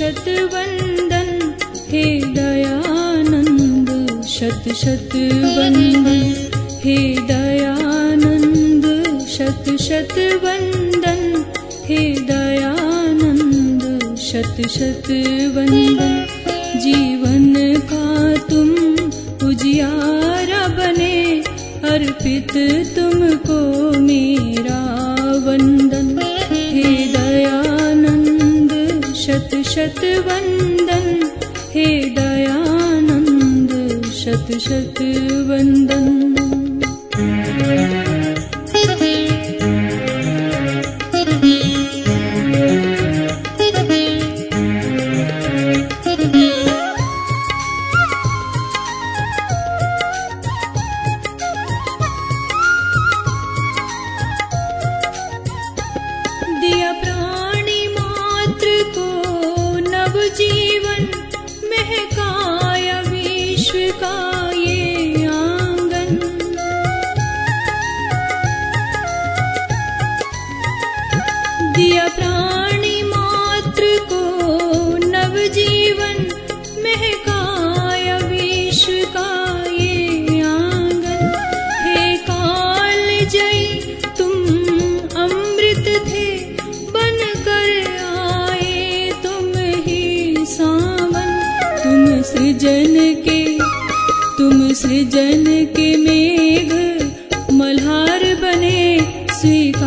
शतवन्दन् हे दयानन्द। शत शत शतशतवन्दन् हे दयानन्द। शत शत शतशतवन्दन् हे दयानन्द। शत शत शतशतवन्दन् जीवन का तुम उजियारा बने अर्पित तुमको मेरा वन्दन शतवन्दन्। हे दयानन्द शत शत शतशतवन्दम् सृजन के तुम सृजन के मेघ मल्हार बने स्वीकार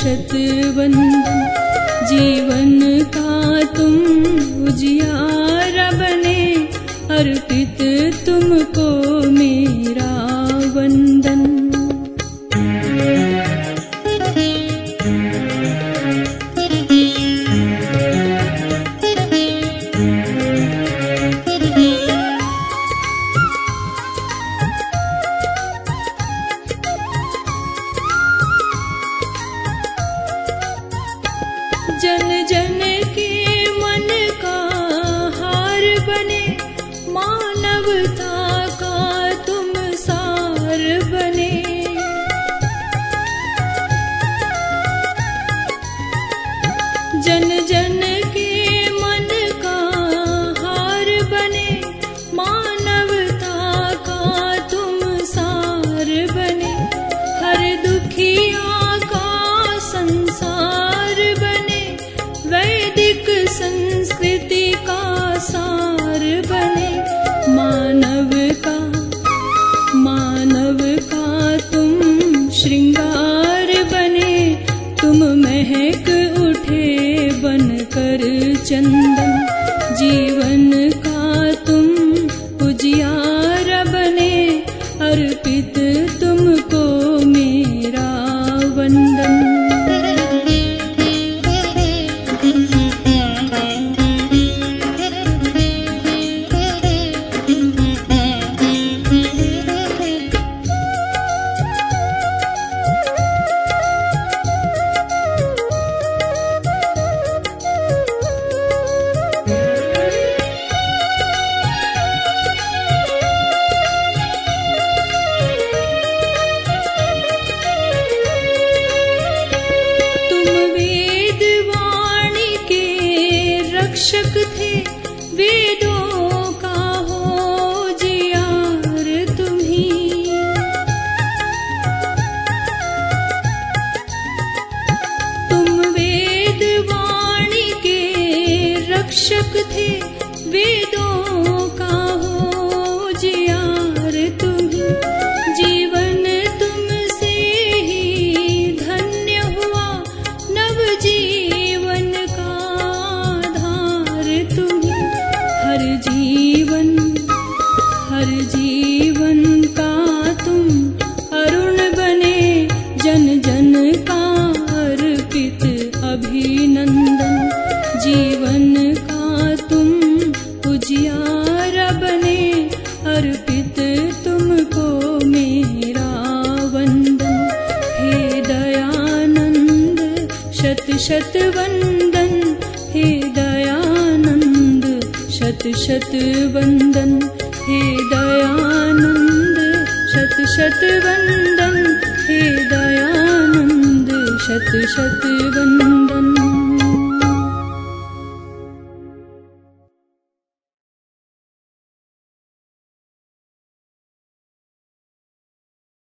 शतवन् जीवन का तु अर्पित जन जन के मन का भेद तुमको मेरा। रक्षक थे वेदों का हो जियार तुम्ही जीवन तुमसे ही धन्य हुआ नव जीवन का आधार तुम्ही हर जीवन हर जीवन का तुम अरुण बने, जन जन का अर्पित अभिनंदन। जीवन तुम बने अर्पित तुमको मेरा वंदन। हे दयानंद शत शत वंदन। हे दयानंद शत शत वंदन। हे दयानंद शत शत वंदन। हे दयानंद शत शत वंदन